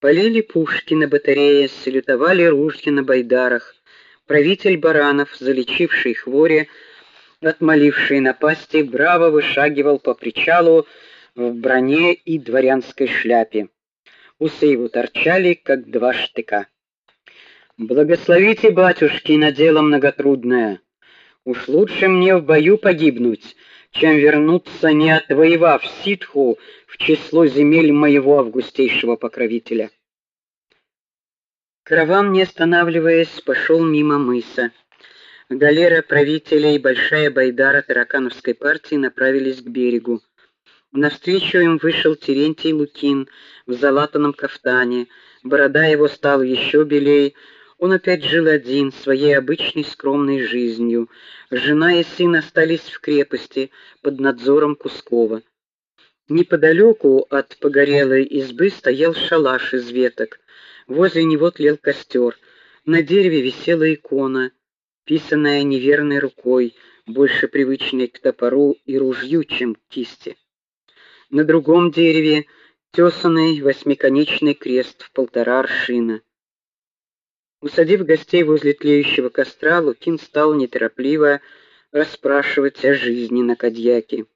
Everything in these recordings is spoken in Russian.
Полили пушки на батарее, салютовали ружья на байдарах. Правитель Баранов, залечивший хворе, отмоливший напасти, браво вышагивал по причалу в броне и дворянской шляпе. Усы его торчали, как два штыка. Благословите, батюшки, на дело многотрудное. Уж лучше мне в бою погибнуть, чем вернуться не отвоевав ситху в число земель моего августейшего покровителя. Караван, не останавливаясь, пошел мимо мыса. Галера правителя и большая байдара таракановской партии направились к берегу. Навстречу им вышел Терентий Лукин в залатанном кафтане. Борода его стала еще белей. Он опять жил один, своей обычной скромной жизнью. Жена и сын остались в крепости под надзором Кускова. Неподалеку от погорелой избы стоял шалаш из веток. Возле него тлел костер. На дереве висела икона, писанная неверной рукой, больше привычной к топору и ружью, чем к кисти. На другом дереве тесанный восьмиконечный крест в полтора аршина. Усадив гостей возле тлеющего костра, Лукин стал неторопливо расспрашивать о жизни на Кадьяке.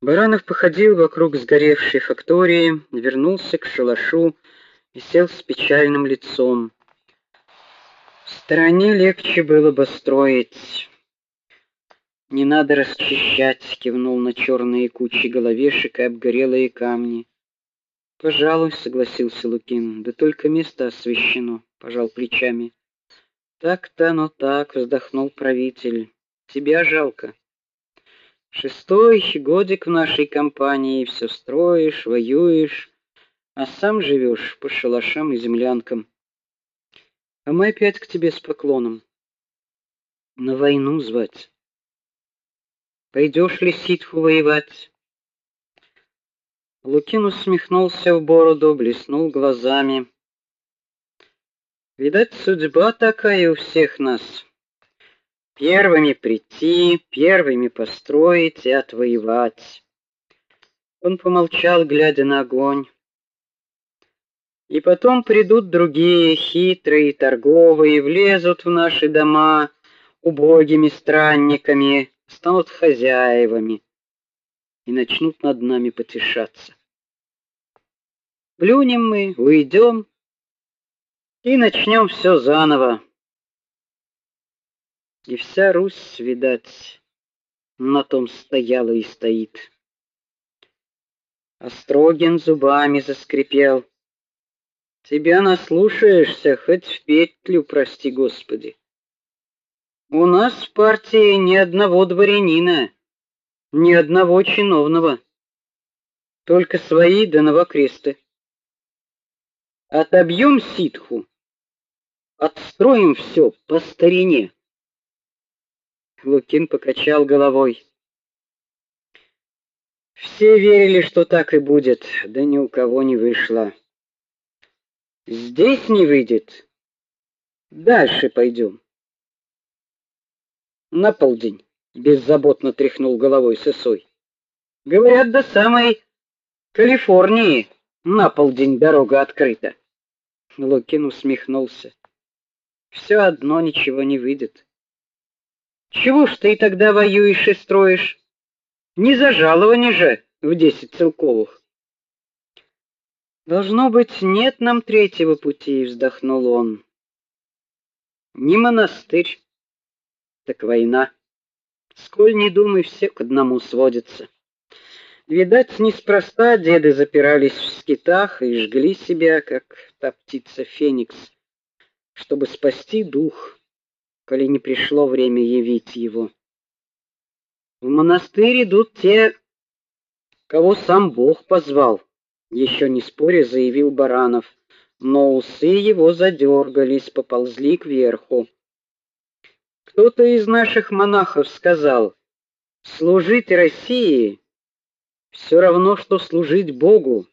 Баранов походил вокруг сгоревшей фактории, вернулся к шалашу и сел с печальным лицом. В стороне легче было бы строить. Не надо расчищать, кивнул на черные кучи головешек и обгорелые камни. Пожалуй, согласился Лукин. Да только место освещено, пожал плечами. Так-то оно так, вздохнул правитель. Тебя жалко. Шестой годик в нашей компании, все строишь, воюешь, а сам живешь по шалашам и землянкам. А мы опять к тебе с поклоном. На войну звать. Пойдешь ли ситху воевать? Лукин усмехнулся в бороду, блеснул глазами. Видать, судьба такая у всех нас. Первыми прийти, первыми построить и отвоевать. Он помолчал, глядя на огонь. И потом придут другие, хитрые, торговые, влезут в наши дома убогими странниками, станут хозяевами и начнут над нами потешаться. Плюнем мы, уйдем и начнем все заново. И вся Русь, видать, на том стояла и стоит. Острогин зубами заскрипел. Тебя наслушаешься, хоть в петлю, прости, Господи. У нас в партии ни одного дворянина, ни одного чиновного. Только свои да новокресты. Отобьем ситху, отстроим все по старине. Лукин покачал головой. Все верили, что так и будет, да ни у кого не вышло. Здесь не выйдет. Дальше пойдем. На полдень беззаботно тряхнул головой Сысой. Говорят, до самой Калифорнии на полдень дорога открыта. Лукин усмехнулся. Все одно ничего не выйдет. Чего ж ты тогда воюешь и строишь? Не за жалование же в десять целковых. Должно быть, нет нам третьего пути, вздохнул он. Не монастырь, так война. Сколь не думай, все к одному сводится. Видать, неспроста деды запирались в скитах и жгли себя, как та птица Феникс, чтобы спасти дух, коли не пришло время явить его. В монастырь идут те, кого сам Бог позвал, еще не споря заявил Баранов, но усы его задергались, поползли кверху. Кто-то из наших монахов сказал: "Служить России все равно что служить Богу.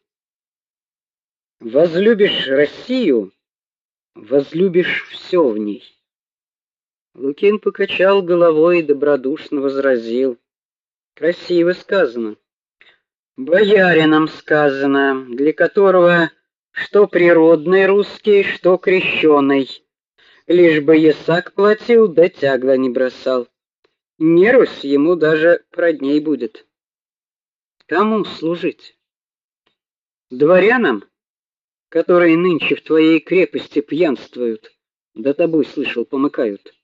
Возлюбишь Россию, возлюбишь все в ней". Лукин покачал головой и добродушно возразил: "Красиво сказано. Боярином сказано, для которого что природный русский, что крещеный. Лишь бы ясак платил, да тягла не бросал. Не Русь ему даже продней будет. Кому служить? Дворянам, которые нынче в твоей крепости пьянствуют, да тобой слышал, помыкают.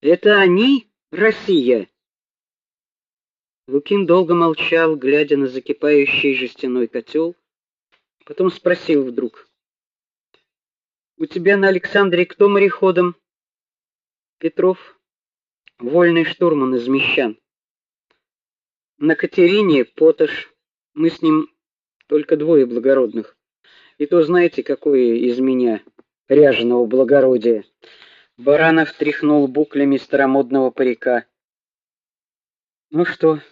Это они, Россия. Лукин долго молчал, глядя на закипающий жестяной котел, потом спросил вдруг: "У тебя на Александре кто мореходом?" "Петров, вольный штурман из Мещан. На Катерине Поташ. Мы с ним только двое благородных. И то знаете, какое из меня ряженого благородия". Баранов тряхнул буклями старомодного парика. Ну что,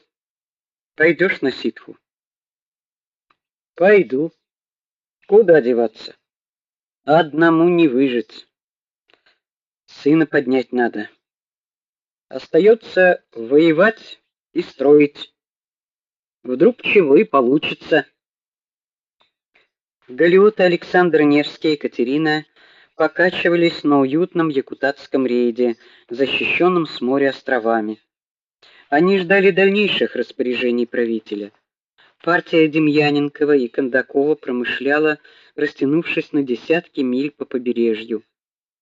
пойдешь на ситху? Пойду. Куда деваться? Одному не выжить. Сына поднять надо. Остается воевать и строить. Вдруг чего и получится. Галиоты Александр Невский и Екатерина покачивались на уютном якутатском рейде, защищенном с моря островами. Они ждали дальнейших распоряжений правителя. Партия Демьяненкова и Кондакова промышляла, растянувшись на десятки миль по побережью.